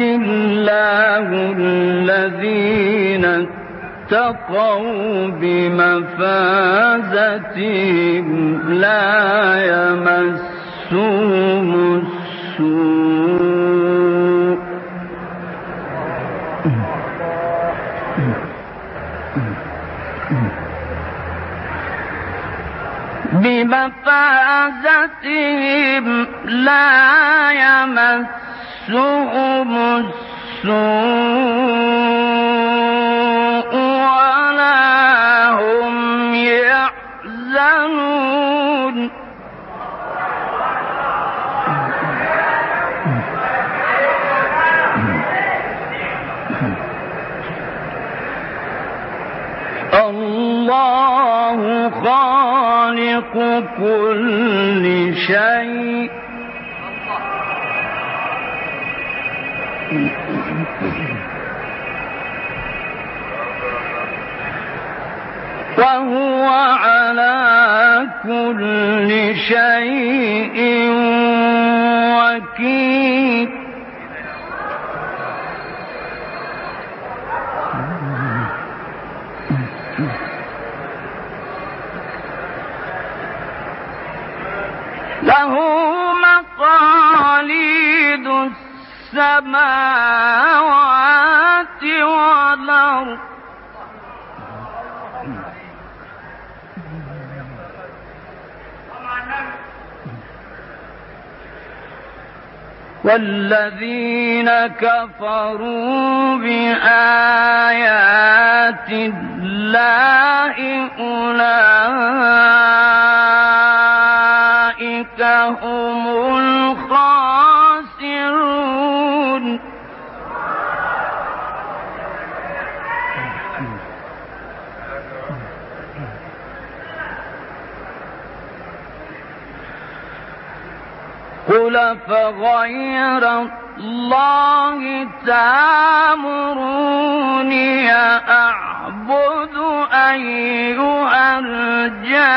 الله الذين اتقوا بمفازتهم لا يمسهم السوء. بمفازتهم لا يمسهم الله خالق كل شيء وهو على كل شيء وكيل. له مقاليد السماوات والأرض. والذين كفروا بآيات الله أولئك هم قل فغير الله تامروني أعبد أيها الجاهلون.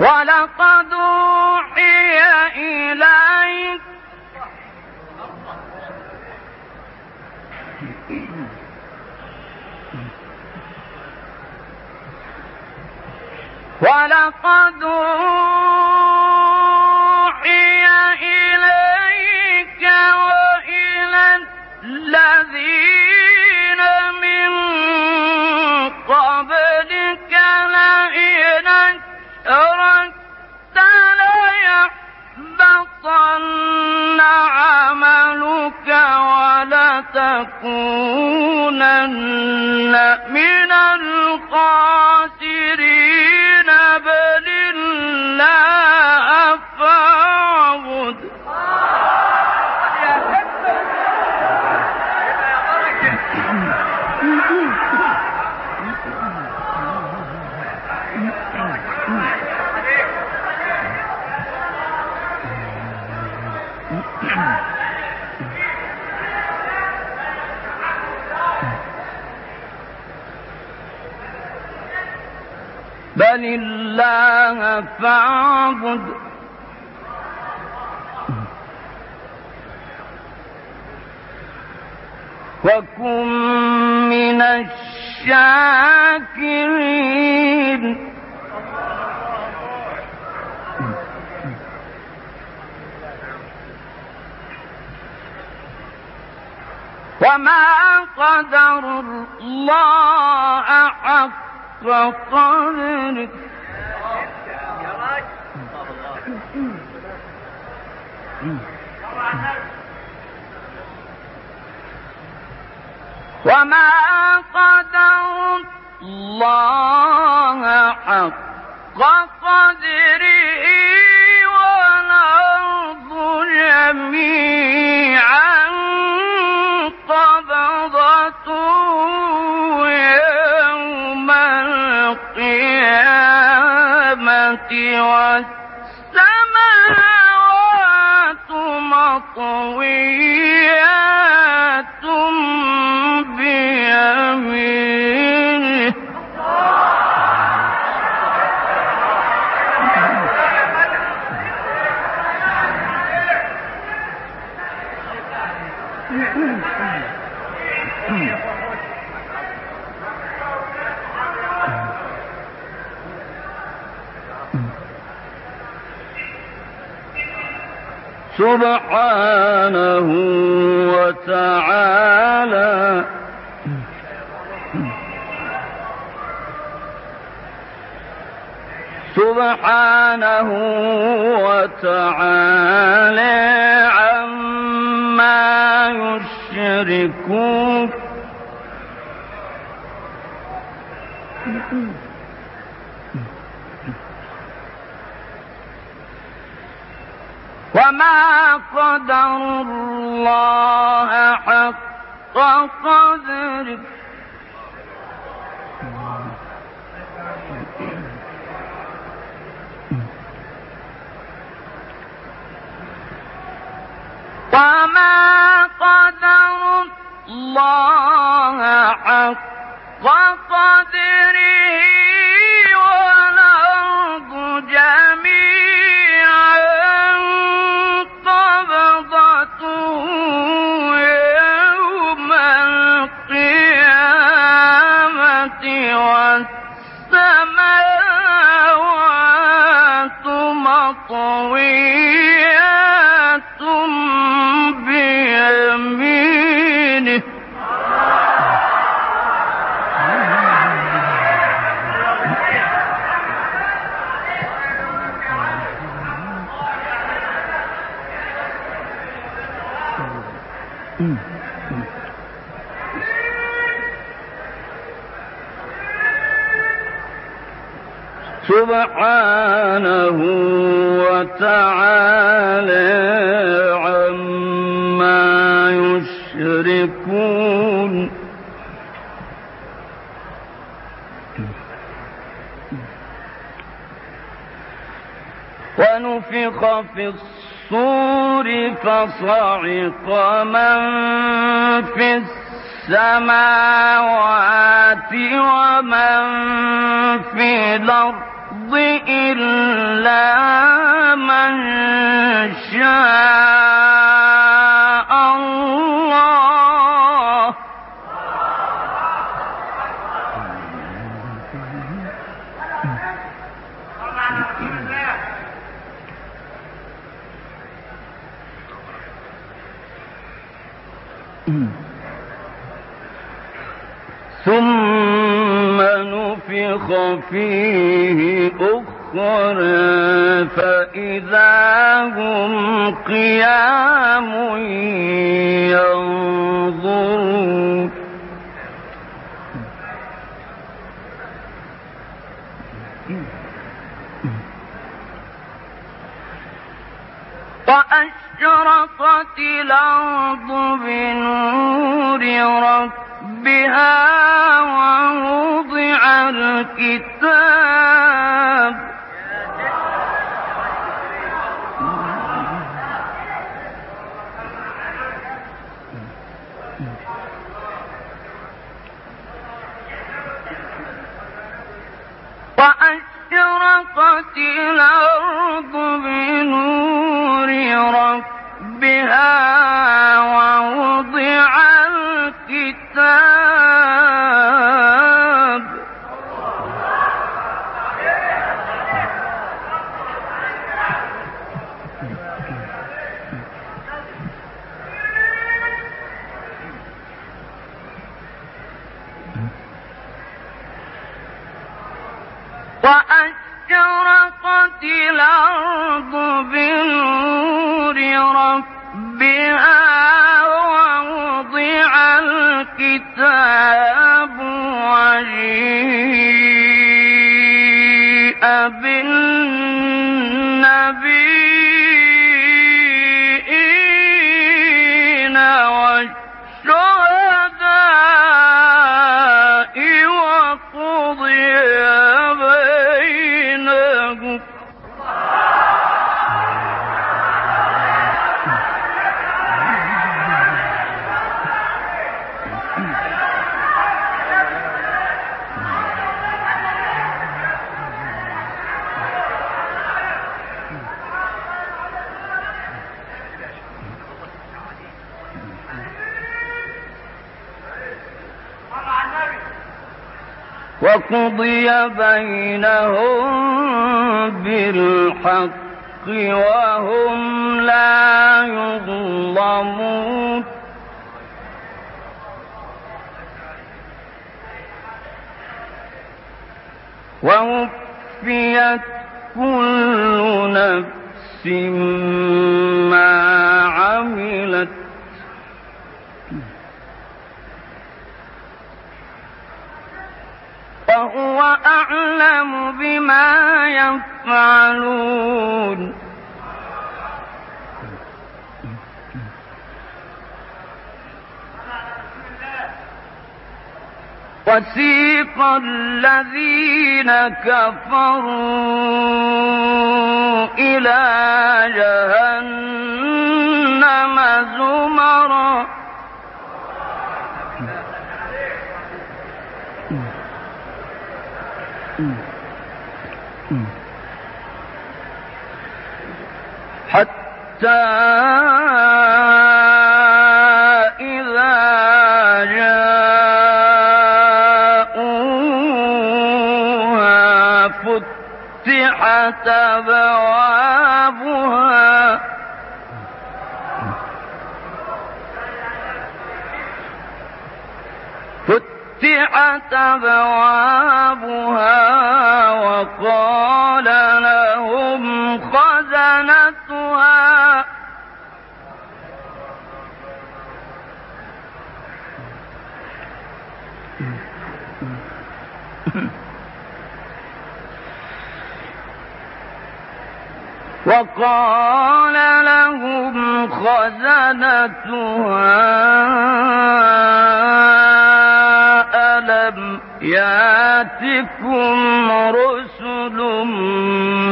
ولقد أوحي إليك ولقد أوحي إليك وإلى الذين من قبلك ليحبطن عملك ولتكونن من فاعبد وكن من الشاكرين. وما قدر الله حق قدره. وما قدر الله حق قدره والأرض جميعا قبضته يوم القيامة والسماوات مطويات بيمينه سبحانه وتعالى. سبحانه وتعالى عما يشركون. وما قدر الله حق قدره وما قدر الله حق قدره سبحانه وتعالى عما يشركون. ونفخ في الصور فصعق من في السماوات ومن في الأرض. إلا من شاء الله. ثم فيه أخرى فإذا هم قيام ينظرون. وأشرقت الأرض بنور ربها ووضع الكتاب. وأشرقت الأرض وقضي بينهم بالحق وهم لا يظلمون. ووفيت كل نفس وهو أعلم بما يفعلون. وسيق الذين كفروا إلى جهنم زمرًا حتى إذا جاءوها فتحت أبوابها وقال لهم خزنتها. وقال لهم خزنتها ألم ياتكم رسل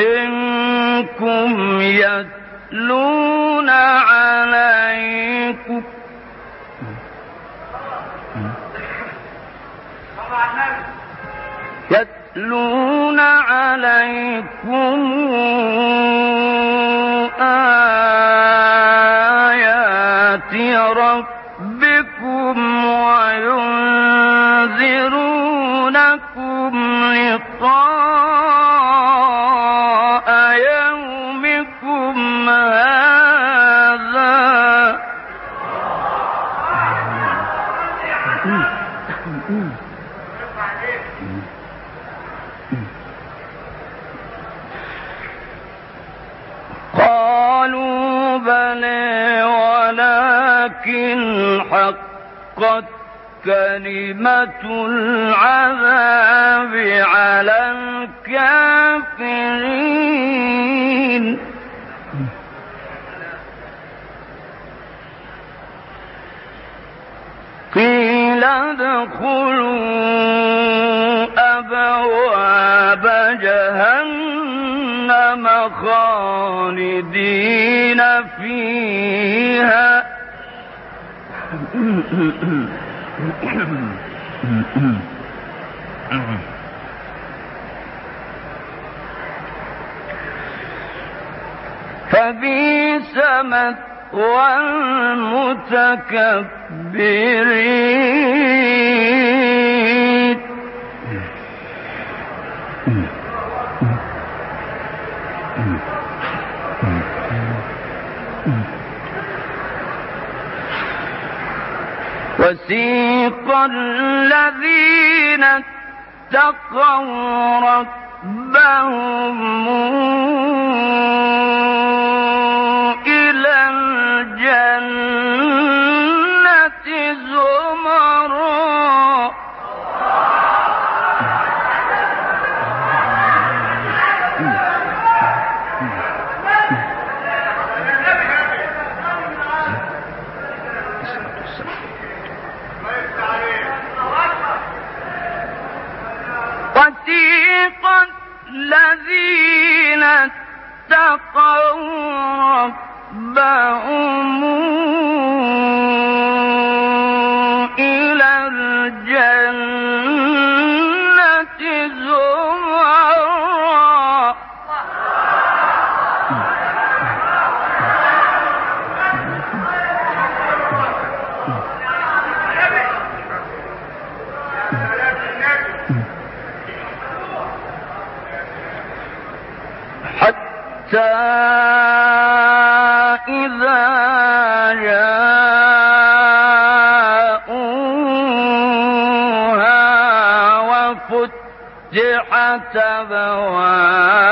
منكم يتلون عليكم؟ يتلون عليكم بلى ولكن حقت كلمة العذاب على الكافرين. قيل ادخلوا خالدين فيها. فبئس مثوى المتكبرين. وسيق الذين اتقوا ربهم إلى الجنة. جاءوها وفتحت أبوابها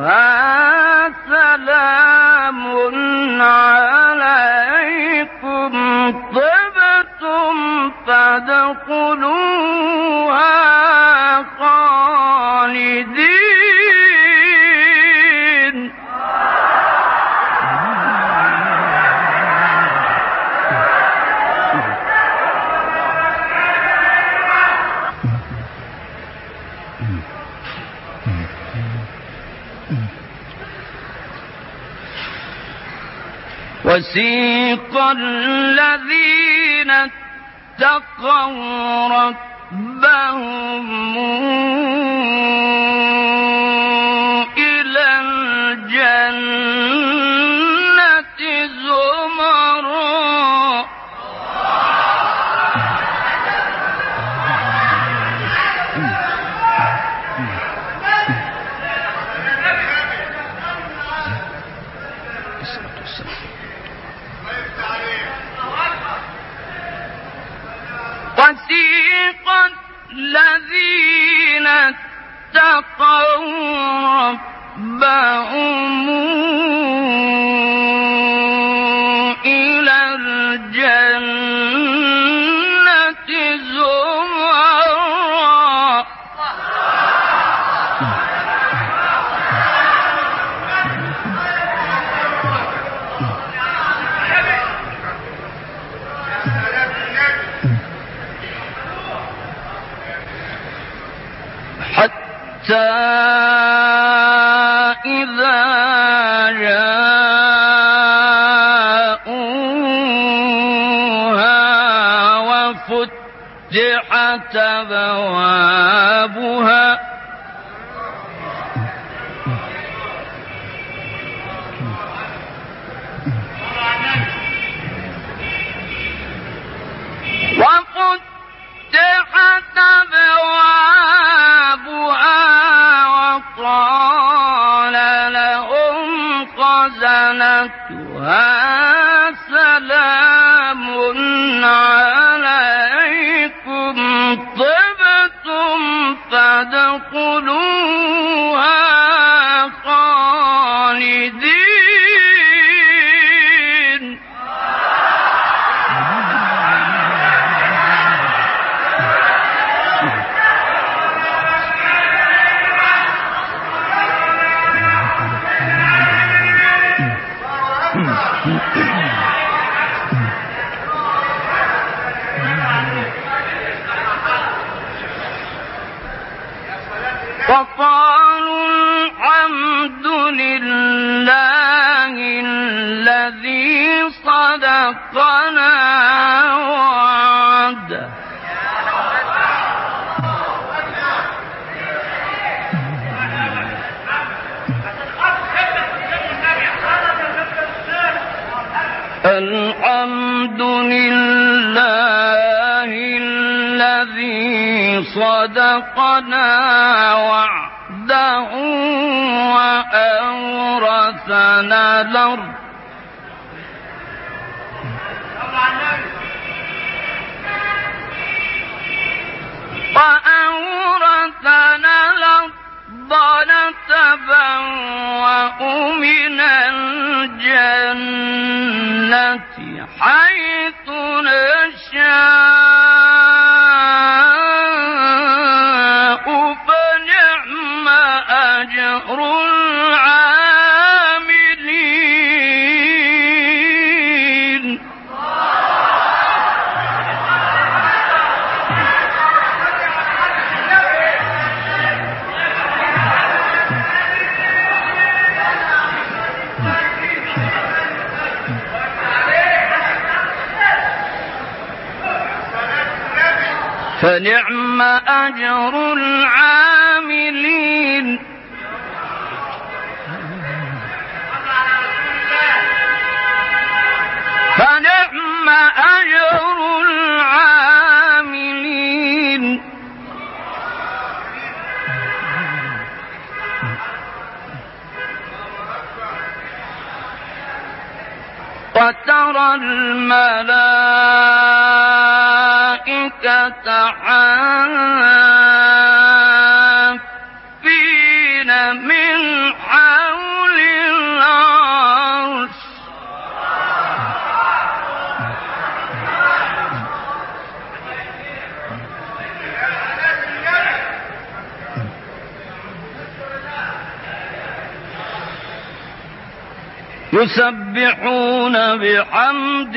خزنتها سلام عليكم. طبتم فادخلوها خالدين. وسيق الذين اتقوا ربهم إذا جاءوها وفتحت أبوابها خزنتها سلام عليكم. طبتم فادخلوها الحمد لله الذي صدقنا وعده وأورثنا الأرض. وأورثنا الأرض نتبوأ من الجنة حيث نشاء. فنعم أجر العاملين. فنعم أجر العاملين. وترى الملائكة حافين من حول العرش. يسبحون بحمد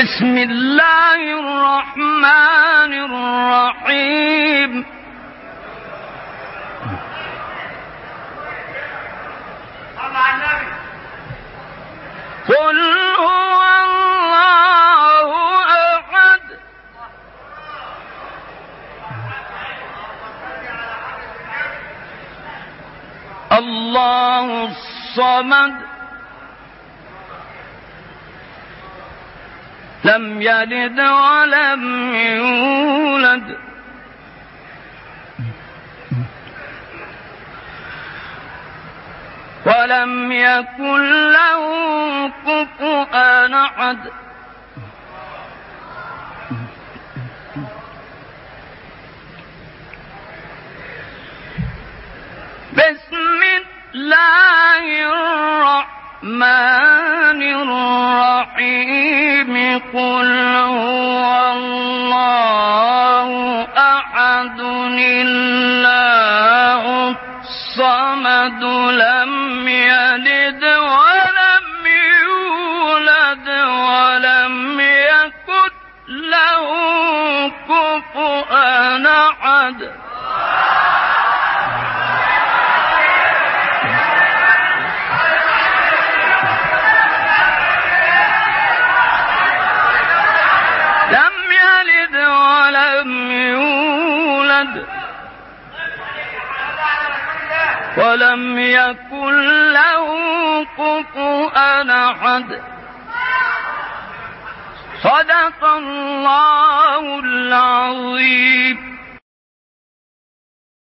بسم الله الرحمن الرحيم. قل هو الله أحد. الله الصمد. لم يلد ولم يولد. ولم يكن له كفؤا أحد. بسم الله الرحمن الرحيم قل هو الله أحد الله الصمد لم يلد أنا حد صدق الله العظيم.